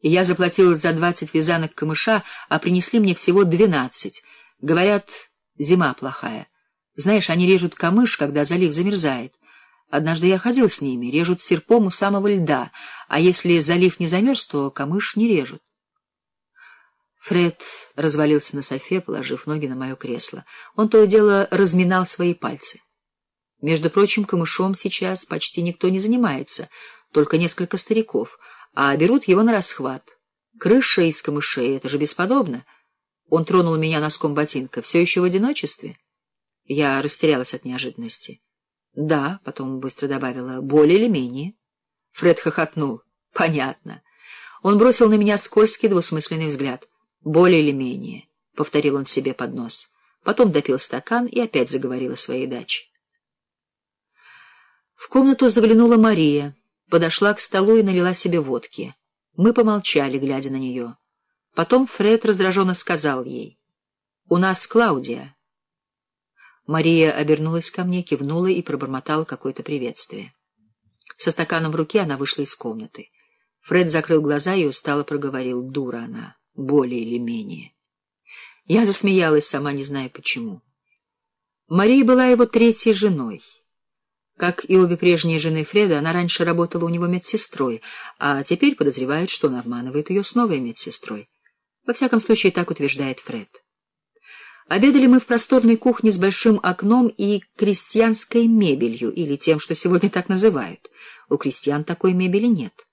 И я заплатила за двадцать вязанок камыша, а принесли мне всего двенадцать. Говорят, зима плохая. Знаешь, они режут камыш, когда залив замерзает. Однажды я ходил с ними, режут серпом у самого льда, а если залив не замерз, то камыш не режут. Фред развалился на софе, положив ноги на мое кресло. Он то и дело разминал свои пальцы. Между прочим, камышом сейчас почти никто не занимается, только несколько стариков, а берут его на расхват. Крыша из камышей — это же бесподобно. Он тронул меня носком ботинка. Все еще в одиночестве? Я растерялась от неожиданности. Да, потом быстро добавила, более или менее. Фред хохотнул. Понятно. Он бросил на меня скользкий двусмысленный взгляд. Более или менее, — повторил он себе под нос. Потом допил стакан и опять заговорил о своей даче. В комнату заглянула Мария, подошла к столу и налила себе водки. Мы помолчали, глядя на нее. Потом Фред раздраженно сказал ей. — У нас Клаудия. Мария обернулась ко мне, кивнула и пробормотала какое-то приветствие. Со стаканом в руке она вышла из комнаты. Фред закрыл глаза и устало проговорил. Дура она, более или менее. Я засмеялась, сама не зная почему. Мария была его третьей женой. Как и обе прежние жены Фреда, она раньше работала у него медсестрой, а теперь подозревает, что он обманывает ее с новой медсестрой. Во всяком случае, так утверждает Фред. Обедали мы в просторной кухне с большим окном и крестьянской мебелью, или тем, что сегодня так называют. У крестьян такой мебели нет.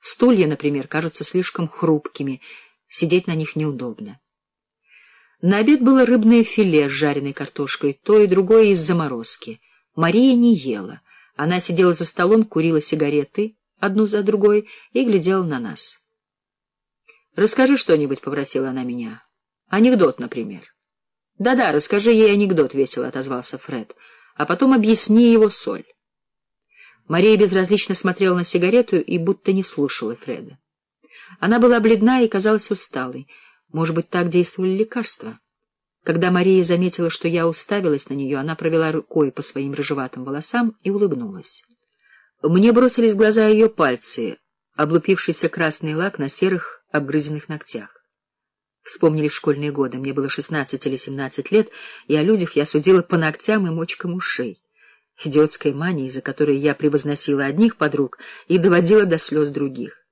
Стулья, например, кажутся слишком хрупкими, сидеть на них неудобно. На обед было рыбное филе с жареной картошкой, то и другое из заморозки — Мария не ела. Она сидела за столом, курила сигареты одну за другой и глядела на нас. «Расскажи что-нибудь», — попросила она меня. «Анекдот, например». «Да-да, расскажи ей анекдот», — весело отозвался Фред. «А потом объясни его соль». Мария безразлично смотрела на сигарету и будто не слушала Фреда. Она была бледна и казалась усталой. Может быть, так действовали лекарства? Когда Мария заметила, что я уставилась на нее, она провела рукой по своим рыжеватым волосам и улыбнулась. Мне бросились в глаза ее пальцы, облупившийся красный лак на серых обгрызенных ногтях. Вспомнили школьные годы. Мне было шестнадцать или семнадцать лет, и о людях я судила по ногтям и мочкам ушей. Идиотская мания, из-за которой я превозносила одних подруг и доводила до слез других.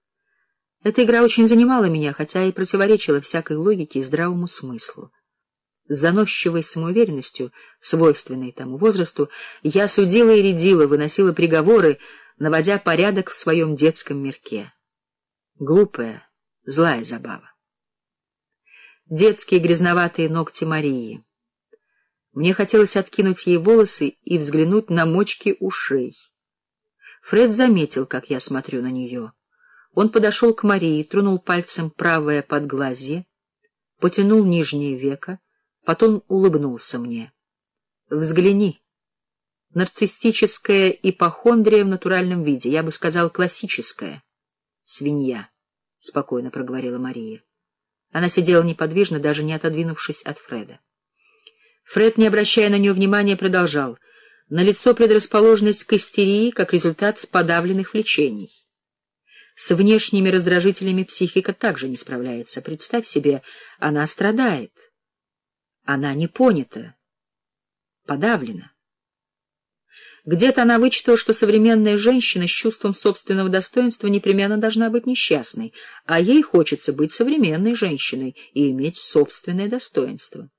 Эта игра очень занимала меня, хотя и противоречила всякой логике и здравому смыслу. С заносчивой самоуверенностью, свойственной тому возрасту, я судила и рядила, выносила приговоры, наводя порядок в своем детском мирке. Глупая, злая забава. Детские грязноватые ногти Марии. Мне хотелось откинуть ей волосы и взглянуть на мочки ушей. Фред заметил, как я смотрю на нее. Он подошел к Марии, тронул пальцем правое подглазье, потянул нижнее веко, Потом улыбнулся мне. Взгляни. Нарциссическая ипохондрия в натуральном виде, я бы сказал, классическая. Свинья, — спокойно проговорила Мария. Она сидела неподвижно, даже не отодвинувшись от Фреда. Фред, не обращая на нее внимания, продолжал. На лицо предрасположенность к истерии как результат подавленных влечений. С внешними раздражителями психика также не справляется. Представь себе, она страдает. Она не понята, подавлена. Где-то она вычитала, что современная женщина с чувством собственного достоинства непременно должна быть несчастной, а ей хочется быть современной женщиной и иметь собственное достоинство.